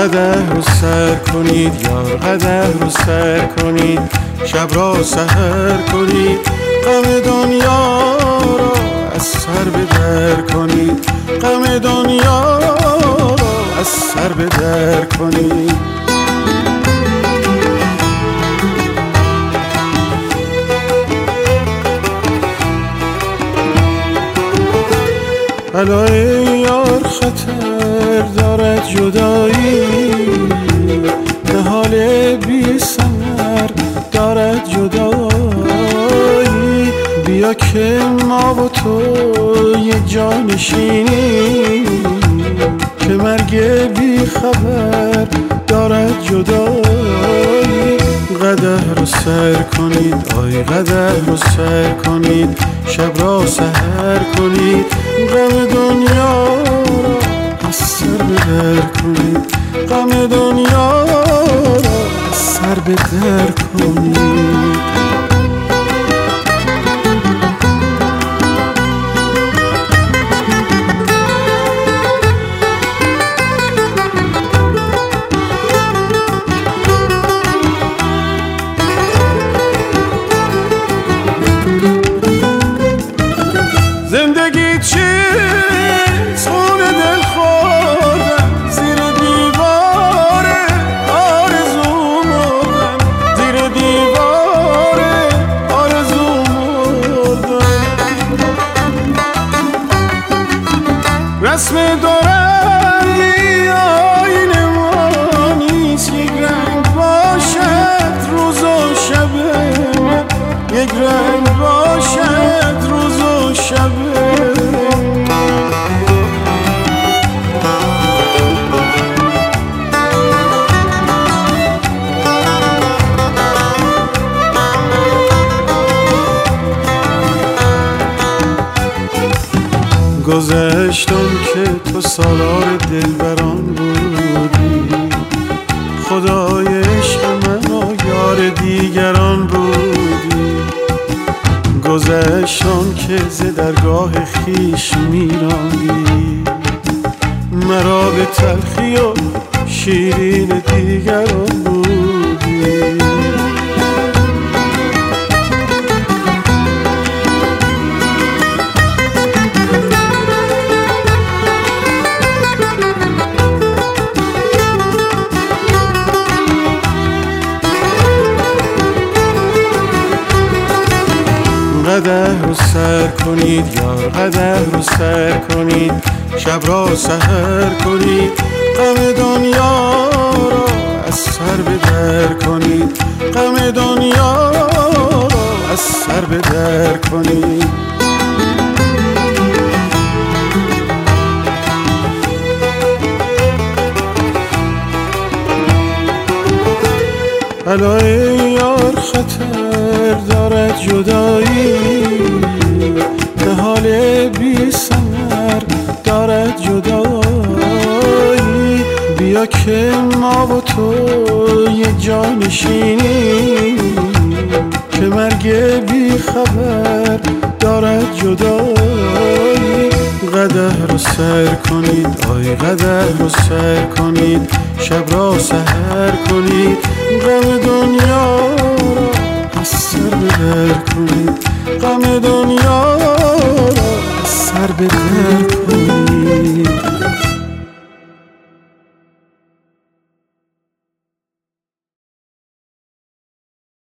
قده رو سر کنید یار قده رو سر کنید شب را سهر کنید غم دنیا را از سر به در کنید غم دنیا را از سر به در کنید. بلای یار خطر دارد جدایی. به حال بی سمر دارد جدایی. بیا که ما و تو یک جانشینی که مرگ بی خبر دارد جدایی. قده رو سر کنید آی قده رو سر کنید شب را سهر کنید غم دنیا را از سر بدر کنید غم دنیا را از سر بدر کنید. رسم دارندی گذشتم که تو سالار دلبران بودی. خدای عشق من و یار دیگران بودی. گذشتم که ز درگاه خیش میراندی مرا به تلخی و شیرین دیگران بودی. قده رو سر کنید یار قده رو سر کنید شب را سهر کنید غم دنیا را از سر به در کنید غم دنیا را از سر به در کنید. بلای یار خطر دارد جدایی که ما و تو یک جانشینی. که مرگ بی خبر دارد جدایی. قده رو سر کنید آی قده رو سر کنید. شب را سهر کنید غم دنیا را از سر بدر کنید. غم دنیا را از سر بدر